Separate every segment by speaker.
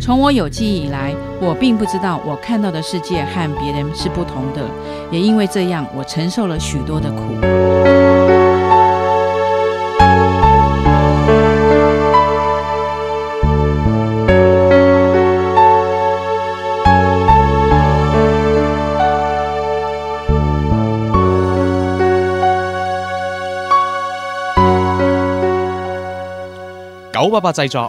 Speaker 1: 从我有记忆以来，我并不知道我看到的世界和别人是不同的，也因为这样，我承受了许多的苦。
Speaker 2: 九八八制作。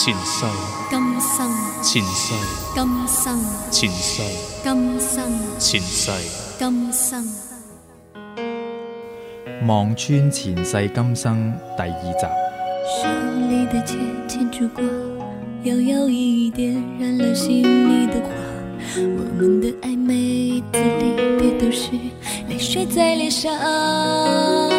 Speaker 2: 前世，
Speaker 3: 今生，
Speaker 2: 前世，
Speaker 3: 今生，
Speaker 2: 前世，
Speaker 3: 今生，
Speaker 2: 前世，
Speaker 3: 今生。
Speaker 4: 望穿前世今生第二集。
Speaker 3: 手中的线牵住光，摇摇一点燃了心里的花。我们的爱每一次离别都是泪水在脸上。